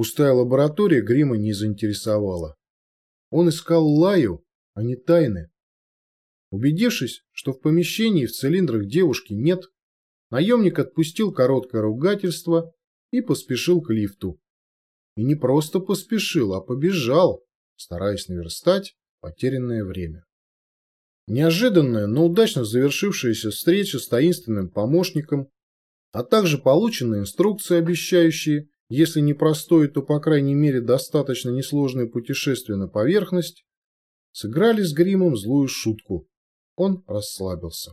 Пустая лаборатория Грима не заинтересовала. Он искал лаю, а не тайны. Убедившись, что в помещении в цилиндрах девушки нет, наемник отпустил короткое ругательство и поспешил к лифту. И не просто поспешил, а побежал, стараясь наверстать потерянное время. Неожиданная, но удачно завершившаяся встреча с таинственным помощником, а также полученные инструкции, обещающие, если не простое, то по крайней мере достаточно несложное путешествие на поверхность, сыграли с гримом злую шутку. Он расслабился.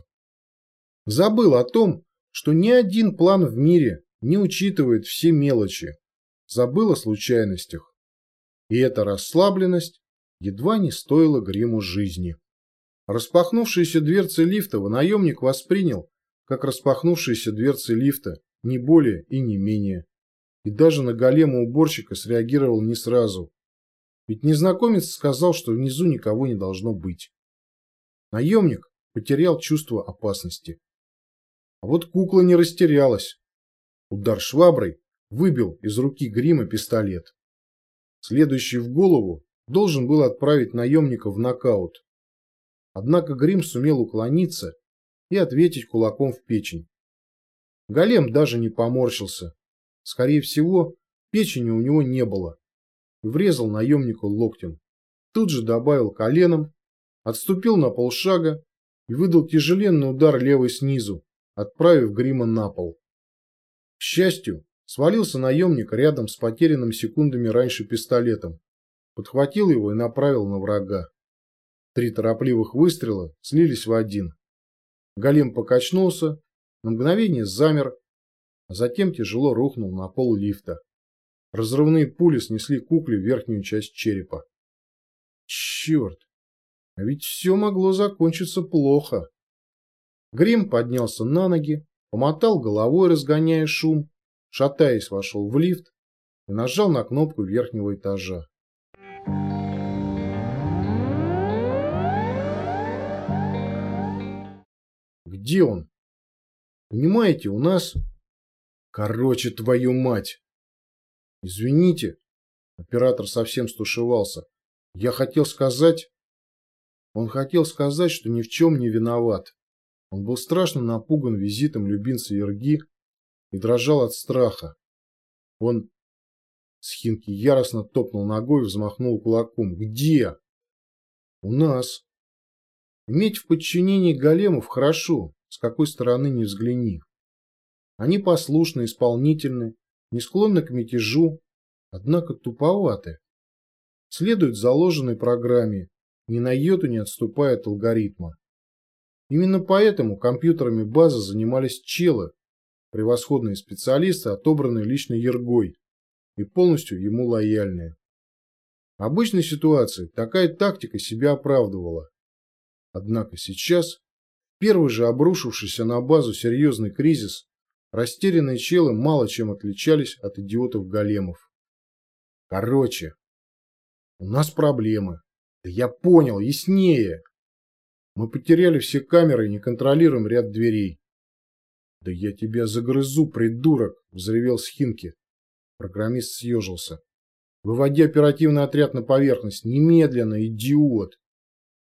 Забыл о том, что ни один план в мире не учитывает все мелочи. Забыл о случайностях. И эта расслабленность едва не стоила гриму жизни. Распахнувшиеся дверцы лифта наемник воспринял, как распахнувшиеся дверцы лифта, не более и не менее. И даже на голема уборщика среагировал не сразу. Ведь незнакомец сказал, что внизу никого не должно быть. Наемник потерял чувство опасности. А вот кукла не растерялась. Удар шваброй выбил из руки грима пистолет. Следующий в голову должен был отправить наемника в нокаут. Однако грим сумел уклониться и ответить кулаком в печень. Голем даже не поморщился. Скорее всего, печени у него не было. Врезал наемнику локтем. Тут же добавил коленом, отступил на полшага и выдал тяжеленный удар левой снизу, отправив грима на пол. К счастью, свалился наемник рядом с потерянным секундами раньше пистолетом, подхватил его и направил на врага. Три торопливых выстрела слились в один. Голем покачнулся, на мгновение замер, затем тяжело рухнул на пол лифта. Разрывные пули снесли кукле верхнюю часть черепа. Черт! А ведь все могло закончиться плохо. Грим поднялся на ноги, помотал головой, разгоняя шум, шатаясь, вошел в лифт и нажал на кнопку верхнего этажа. Где он? Понимаете, у нас... Короче, твою мать! Извините. Оператор совсем стушевался. Я хотел сказать... Он хотел сказать, что ни в чем не виноват. Он был страшно напуган визитом любимца Ерги и дрожал от страха. Он... Схинки яростно топнул ногой и взмахнул кулаком. «Где?» «У нас». Иметь в подчинении големов хорошо, с какой стороны не взгляни. Они послушны, исполнительны, не склонны к мятежу, однако туповаты. Следуют заложенной программе, ни на йоту не отступая от алгоритма. Именно поэтому компьютерами базы занимались челы, превосходные специалисты, отобранные лично Ергой и полностью ему лояльные. В обычной ситуации такая тактика себя оправдывала. Однако сейчас, первый же обрушившийся на базу серьезный кризис, растерянные челы мало чем отличались от идиотов-големов. Короче, у нас проблемы. Да я понял, яснее. Мы потеряли все камеры и не контролируем ряд дверей. Да я тебя загрызу, придурок, взревел Схинки. Программист съежился. Выводи оперативный отряд на поверхность. Немедленно, идиот.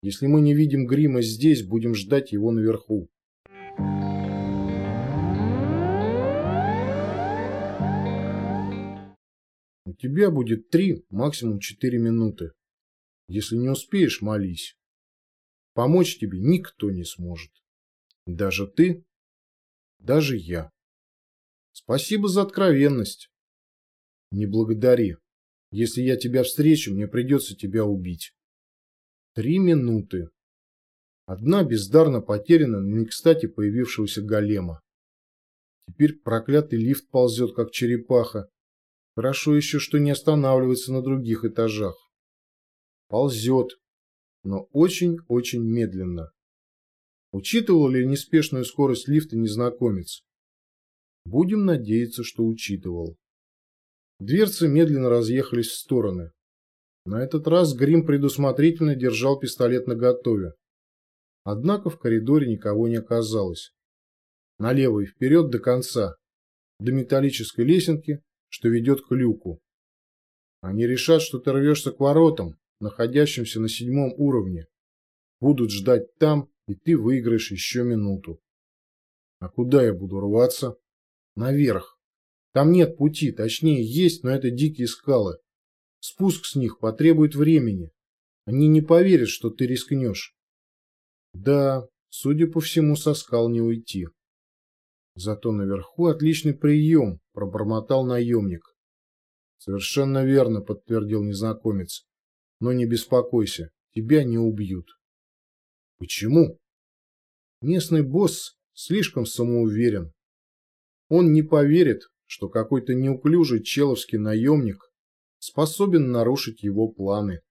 Если мы не видим грима здесь, будем ждать его наверху. Тебя будет три, максимум четыре минуты. Если не успеешь, молись. Помочь тебе никто не сможет. Даже ты, даже я. Спасибо за откровенность. Не благодари. Если я тебя встречу, мне придется тебя убить. Три минуты. Одна бездарно потеряна на не кстати появившегося голема. Теперь проклятый лифт ползет, как черепаха. Хорошо еще, что не останавливается на других этажах. Ползет, но очень-очень медленно. Учитывал ли неспешную скорость лифта незнакомец? Будем надеяться, что учитывал. Дверцы медленно разъехались в стороны. На этот раз Грим предусмотрительно держал пистолет наготове. Однако в коридоре никого не оказалось. Налево и вперед до конца, до металлической лесенки, что ведет к люку. Они решат, что ты рвешься к воротам, находящимся на седьмом уровне. Будут ждать там, и ты выиграешь еще минуту. А куда я буду рваться? Наверх. Там нет пути, точнее есть, но это дикие скалы. Спуск с них потребует времени. Они не поверят, что ты рискнешь. Да, судя по всему, со скал не уйти. Зато наверху отличный прием, пробормотал наемник. Совершенно верно, подтвердил незнакомец. Но не беспокойся, тебя не убьют. Почему? Местный босс слишком самоуверен. Он не поверит, что какой-то неуклюжий человский наемник способен нарушить его планы.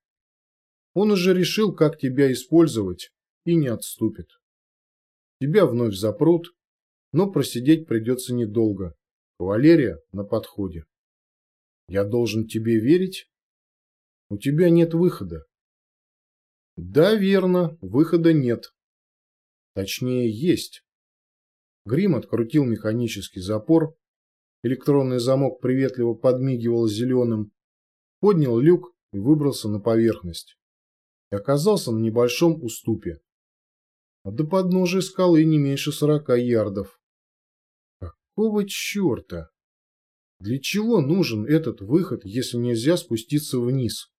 Он уже решил, как тебя использовать, и не отступит. Тебя вновь запрут, но просидеть придется недолго. Кавалерия на подходе. Я должен тебе верить? У тебя нет выхода. Да, верно, выхода нет. Точнее, есть. Грим открутил механический запор, электронный замок приветливо подмигивал зеленым, поднял люк и выбрался на поверхность. И оказался на небольшом уступе. А до подножия скалы не меньше сорока ярдов. Какого черта? Для чего нужен этот выход, если нельзя спуститься вниз?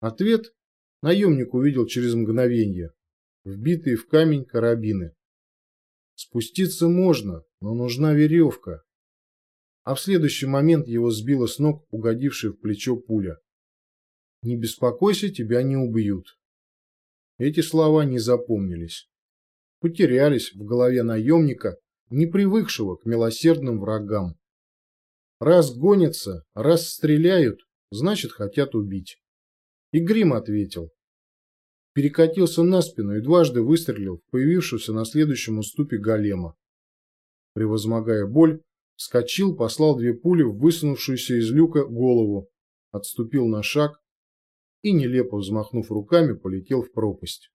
Ответ наемник увидел через мгновение. Вбитые в камень карабины. Спуститься можно, но нужна веревка а в следующий момент его сбила с ног угодившая в плечо пуля. «Не беспокойся, тебя не убьют». Эти слова не запомнились. Потерялись в голове наемника, не привыкшего к милосердным врагам. Раз гонятся, раз стреляют, значит хотят убить. И Грим ответил. Перекатился на спину и дважды выстрелил в появившегося на следующем уступе голема. Превозмогая боль, Вскочил, послал две пули в высунувшуюся из люка голову, отступил на шаг и, нелепо взмахнув руками, полетел в пропасть.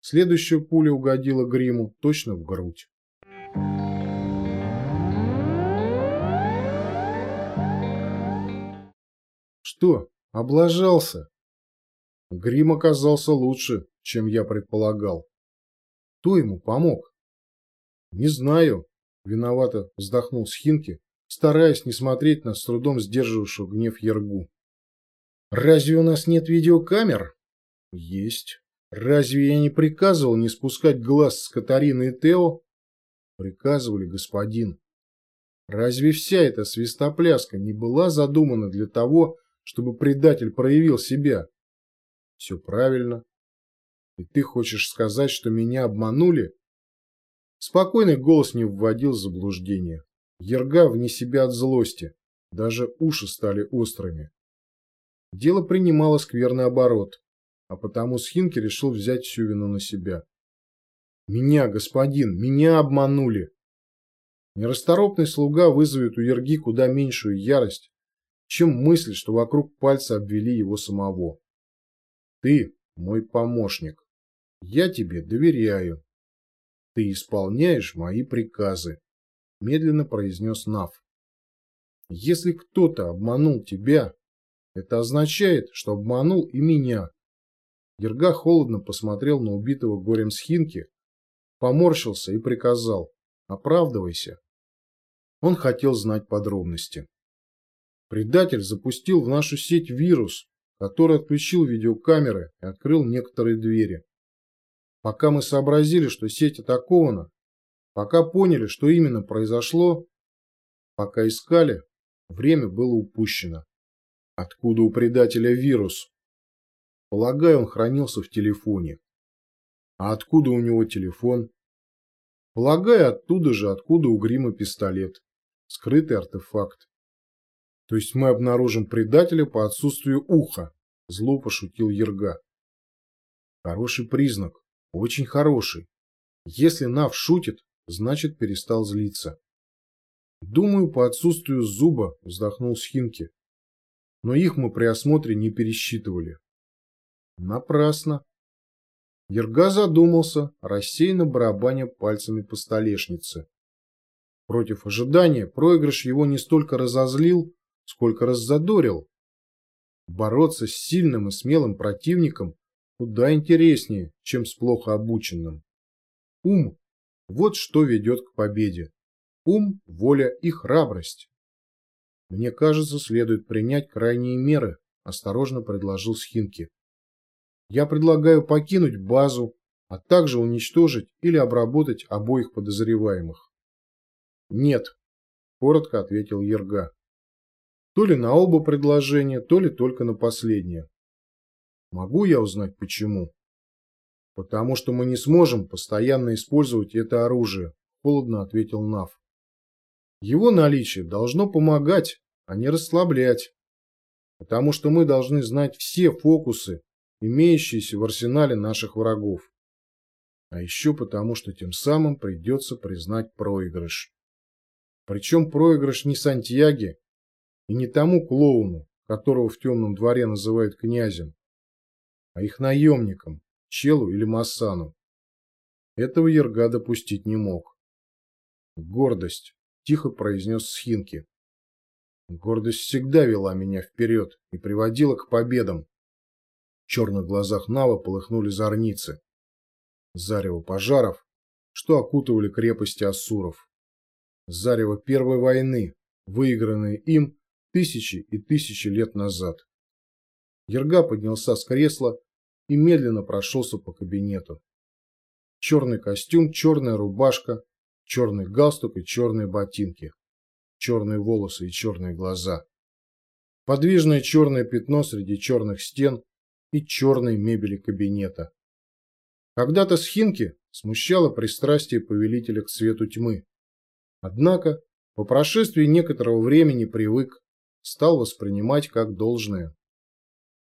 Следующая пуля угодила гриму точно в грудь. Что, облажался? Грим оказался лучше, чем я предполагал. Кто ему помог? Не знаю, Виновато вздохнул Схинки, стараясь не смотреть на с трудом сдерживавшего гнев Ергу. «Разве у нас нет видеокамер?» «Есть. Разве я не приказывал не спускать глаз с Катарины и Тео?» «Приказывали, господин. Разве вся эта свистопляска не была задумана для того, чтобы предатель проявил себя?» «Все правильно. И ты хочешь сказать, что меня обманули?» Спокойный голос не вводил в заблуждение. Ерга вне себя от злости. Даже уши стали острыми. Дело принимало скверный оборот, а потому Схинки решил взять всю вину на себя. «Меня, господин, меня обманули!» Нерасторопный слуга вызовет у Ерги куда меньшую ярость, чем мысль, что вокруг пальца обвели его самого. «Ты мой помощник. Я тебе доверяю. «Ты исполняешь мои приказы», – медленно произнес Нав. «Если кто-то обманул тебя, это означает, что обманул и меня». Ерга холодно посмотрел на убитого горем Схинки, поморщился и приказал «Оправдывайся». Он хотел знать подробности. Предатель запустил в нашу сеть вирус, который отключил видеокамеры и открыл некоторые двери. Пока мы сообразили, что сеть атакована, пока поняли, что именно произошло, пока искали, время было упущено. Откуда у предателя вирус? Полагаю, он хранился в телефоне. А откуда у него телефон? Полагаю, оттуда же, откуда у Грима пистолет. Скрытый артефакт. То есть мы обнаружим предателя по отсутствию уха, зло пошутил Ерга. Хороший признак. Очень хороший. Если Нав шутит, значит перестал злиться. Думаю, по отсутствию зуба, вздохнул Схинки. Но их мы при осмотре не пересчитывали. Напрасно. Ерга задумался, рассеянно барабаня пальцами по столешнице. Против ожидания проигрыш его не столько разозлил, сколько раззадорил. Бороться с сильным и смелым противником куда интереснее, чем с плохо обученным. Ум – вот что ведет к победе. Ум, воля и храбрость. Мне кажется, следует принять крайние меры, осторожно предложил Схинки. Я предлагаю покинуть базу, а также уничтожить или обработать обоих подозреваемых. Нет, коротко ответил Ерга. То ли на оба предложения, то ли только на последнее. Могу я узнать почему? Потому что мы не сможем постоянно использовать это оружие, холодно ответил Нав. Его наличие должно помогать, а не расслаблять. Потому что мы должны знать все фокусы, имеющиеся в арсенале наших врагов. А еще потому, что тем самым придется признать проигрыш. Причем проигрыш не Сантьяге и не тому клоуну, которого в темном дворе называют князем, а их наемникам, Челу или Массану. Этого Ерга допустить не мог. Гордость, тихо произнес Схинки. Гордость всегда вела меня вперед и приводила к победам. Черных глазах Нава полыхнули зорницы. Зарево пожаров, что окутывали крепости ассуров. Зарево Первой войны, выигранные им тысячи и тысячи лет назад. Ерга поднялся с кресла и медленно прошелся по кабинету. Черный костюм, черная рубашка, черный галстук и черные ботинки, черные волосы и черные глаза. Подвижное черное пятно среди черных стен и черной мебели кабинета. Когда-то Схинки смущало пристрастие повелителя к свету тьмы. Однако, по прошествии некоторого времени привык, стал воспринимать как должное.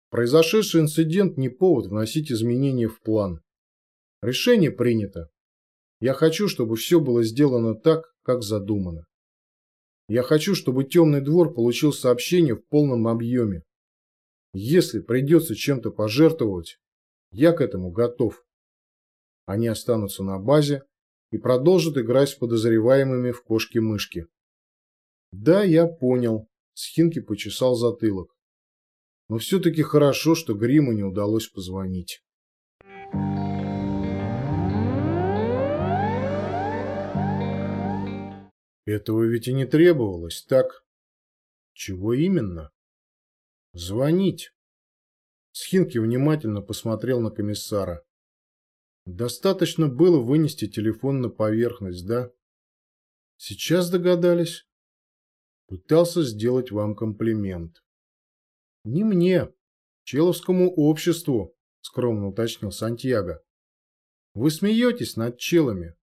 Произошедший инцидент не повод вносить изменения в план. Решение принято. Я хочу, чтобы все было сделано так, как задумано. Я хочу, чтобы темный двор получил сообщение в полном объеме. Если придется чем-то пожертвовать, я к этому готов. Они останутся на базе и продолжат играть с подозреваемыми в кошки-мышки. Да, я понял. Схинки почесал затылок. Но все-таки хорошо, что Гриму не удалось позвонить. Этого ведь и не требовалось, так? Чего именно? Звонить. Схинки внимательно посмотрел на комиссара. Достаточно было вынести телефон на поверхность, да? Сейчас догадались? Пытался сделать вам комплимент. Не мне, человскому обществу, скромно уточнил Сантьяго. Вы смеетесь над челами,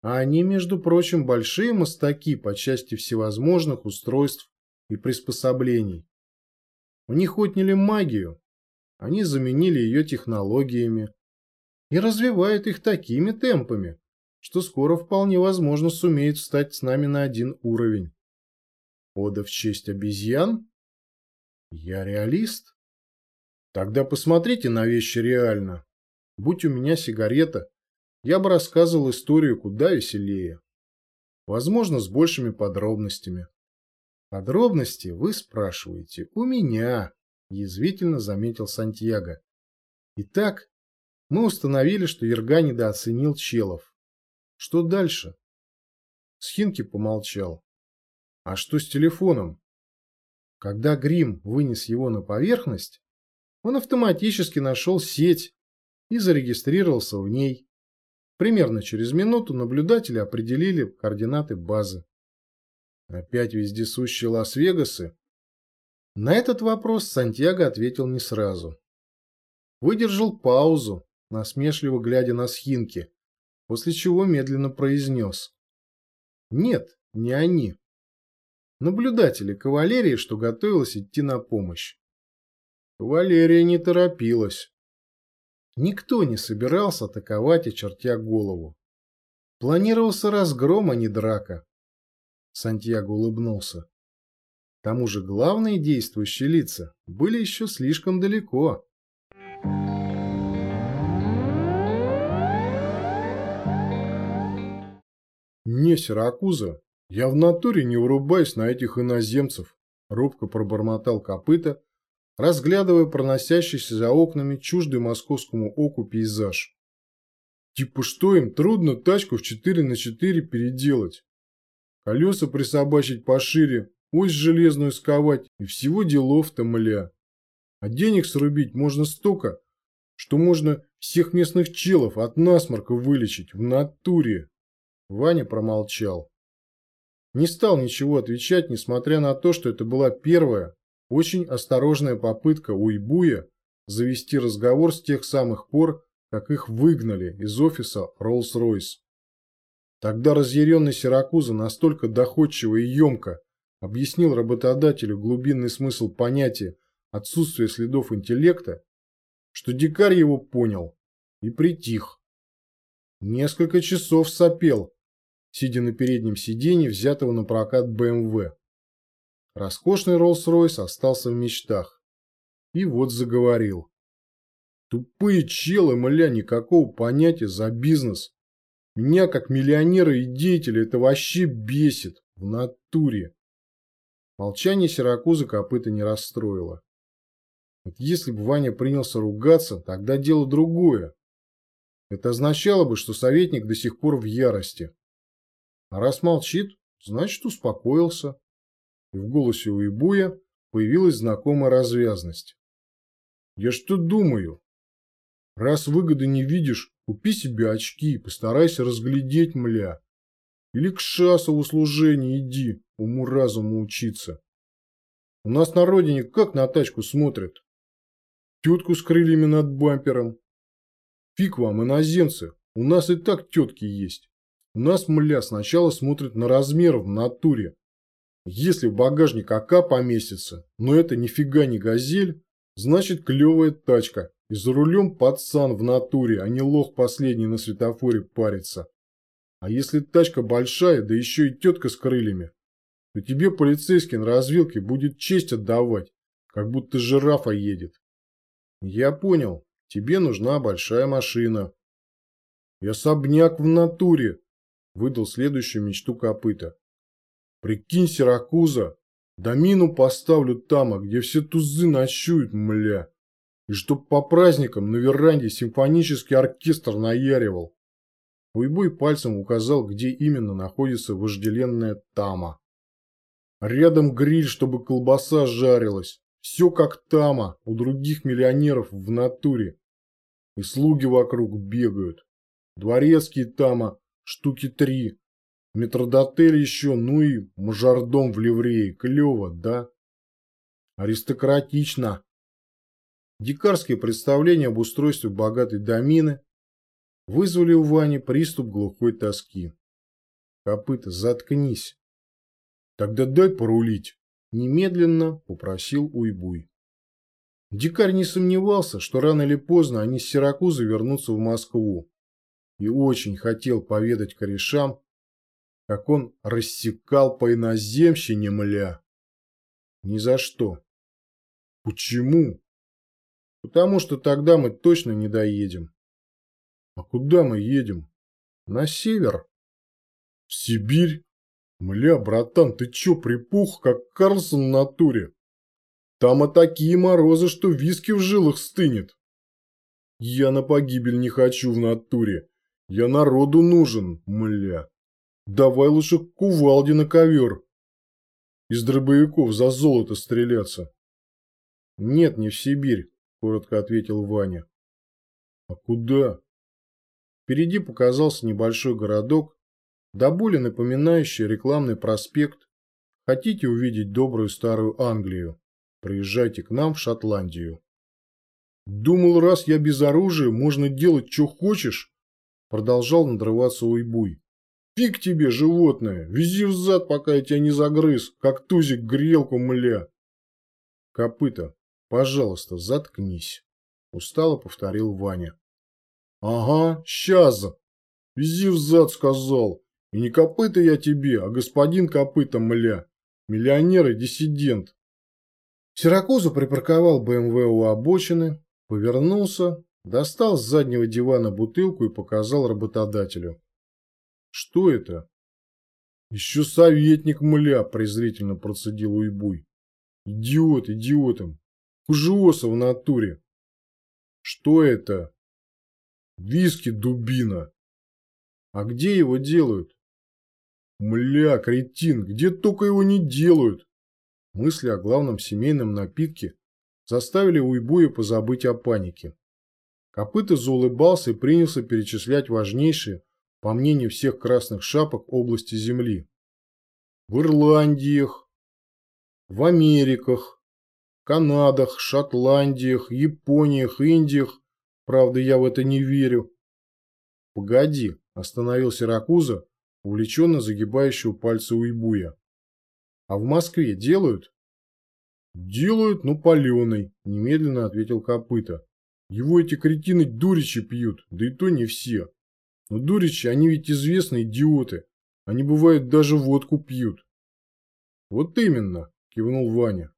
а они, между прочим, большие мастаки по части всевозможных устройств и приспособлений. У них отняли магию, они заменили ее технологиями и развивают их такими темпами, что скоро вполне возможно сумеют встать с нами на один уровень. Ода в честь обезьян? Я реалист? Тогда посмотрите на вещи реально. Будь у меня сигарета, я бы рассказывал историю куда веселее. Возможно, с большими подробностями. Подробности вы спрашиваете у меня, язвительно заметил Сантьяго. Итак, мы установили, что Ерга недооценил челов. Что дальше? Схинки помолчал. А что с телефоном? Когда Грим вынес его на поверхность, он автоматически нашел сеть и зарегистрировался в ней. Примерно через минуту наблюдатели определили координаты базы. Опять вездесущие Лас-Вегасы? На этот вопрос Сантьяго ответил не сразу. Выдержал паузу, насмешливо глядя на схинки, после чего медленно произнес. Нет, не они. Наблюдатели кавалерии, что готовилась идти на помощь. Кавалерия не торопилась. Никто не собирался атаковать, очертя голову. Планировался разгром, а не драка. Сантьяго улыбнулся. К тому же главные действующие лица были еще слишком далеко. «Не, Сиракуза, я в натуре не урубаюсь на этих иноземцев», — робко пробормотал копыта, разглядывая проносящийся за окнами чуждый московскому оку пейзаж. Типа что им трудно тачку в 4 на 4 переделать? Колеса присобачить пошире, ось железную сковать и всего делов-то мля. А денег срубить можно столько, что можно всех местных челов от насморка вылечить в натуре. Ваня промолчал. Не стал ничего отвечать, несмотря на то, что это была первая, очень осторожная попытка у Ибуя завести разговор с тех самых пор, как их выгнали из офиса Rolls-Royce. Тогда разъяренный Сиракуза настолько доходчиво и емко объяснил работодателю глубинный смысл понятия отсутствия следов интеллекта, что дикарь его понял и притих. Несколько часов сопел, сидя на переднем сиденье взятого на прокат БМВ. Роскошный Роллс-Ройс остался в мечтах. И вот заговорил. Тупые челы, мля, никакого понятия за бизнес. Меня, как миллионера и деятеля, это вообще бесит. В натуре. Молчание Сиракуза копыта не расстроило. Вот если бы Ваня принялся ругаться, тогда дело другое. Это означало бы, что советник до сих пор в ярости. А раз молчит, значит успокоился. И в голосе у Ибуя появилась знакомая развязность. Я что думаю? Раз выгоды не видишь, купи себе очки и постарайся разглядеть, мля. Или к шасову служению иди, уму-разуму учиться. У нас на родине как на тачку смотрят? Тетку с крыльями над бампером. Фиг вам, иноземцы, у нас и так тетки есть. У нас, мля, сначала смотрят на размер в натуре. Если в багажник АК поместится, но это нифига не газель, значит клевая тачка. И за рулем пацан в натуре, а не лох последний на светофоре парится. А если тачка большая, да еще и тетка с крыльями, то тебе полицейский на развилке будет честь отдавать, как будто жирафа едет. Я понял, тебе нужна большая машина. И особняк в натуре, выдал следующую мечту копыта. Прикинь, Сиракуза, домину поставлю там, где все тузы ночуют, мля. И чтоб по праздникам на веранде симфонический оркестр наяривал. Уйбуй пальцем указал, где именно находится вожделенная Тама. Рядом гриль, чтобы колбаса жарилась. Все как Тама, у других миллионеров в натуре. И слуги вокруг бегают. Дворецкий Тама, штуки три. Метродотель еще, ну и мажордом в ливрее. Клево, да? Аристократично. Дикарские представления об устройстве богатой домины вызвали у Вани приступ глухой тоски. Копыта, заткнись. Тогда дай порулить. Немедленно попросил Уйбуй. Дикарь не сомневался, что рано или поздно они с Сиракузы вернутся в Москву. И очень хотел поведать корешам, как он рассекал по иноземщине мля. Ни за что. Почему? Потому что тогда мы точно не доедем. А куда мы едем? На север. В Сибирь? Мля, братан, ты чё припух, как Карлсон на натуре? Там а такие морозы, что виски в жилах стынет. Я на погибель не хочу в натуре. Я народу нужен, мля. Давай лучше к кувалде на ковер. Из дробовиков за золото стреляться. Нет, не в Сибирь коротко ответил Ваня. А куда? Впереди показался небольшой городок, до боли напоминающий рекламный проспект. Хотите увидеть добрую старую Англию? Приезжайте к нам в Шотландию. Думал, раз я без оружия, можно делать, что хочешь? Продолжал надрываться Уйбуй. Фиг тебе, животное, вези взад, пока я тебя не загрыз, как тузик грелку мля. Копыта, Пожалуйста, заткнись. Устало повторил Ваня. Ага, сейчас. Вези взад, сказал. И не копыта я тебе, а господин копыта, мля. Миллионер и диссидент. Сиракузу припарковал БМВ у обочины, повернулся, достал с заднего дивана бутылку и показал работодателю. Что это? Еще советник, мля, презрительно процедил Уйбуй. Идиот, идиотом. Кужиоса в натуре. Что это? Виски дубина. А где его делают? Мля, кретин, где только его не делают. Мысли о главном семейном напитке заставили Уйбуя позабыть о панике. Копыта заулыбался и принялся перечислять важнейшие, по мнению всех красных шапок, области Земли. В Ирландиях, в Америках, Канадах, Шотландиях, Япониях, Индиях. Правда, я в это не верю. Погоди, остановился Ракуза, увлеченно загибающего пальцы Уйбуя. А в Москве делают? Делают, но паленый, немедленно ответил Копыта. Его эти кретины дуричи пьют, да и то не все. Но дуричи, они ведь известные идиоты. Они, бывают, даже водку пьют. Вот именно, кивнул Ваня.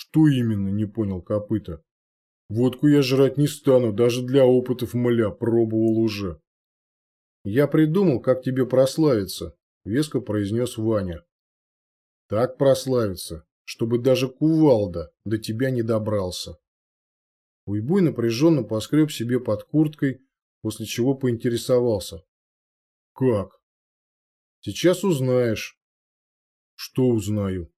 Что именно, не понял Копыта. Водку я жрать не стану, даже для опытов мля пробовал уже. Я придумал, как тебе прославиться, веско произнес Ваня. Так прославиться, чтобы даже кувалда до тебя не добрался. Уйбуй напряженно поскреб себе под курткой, после чего поинтересовался. Как? Сейчас узнаешь. Что узнаю?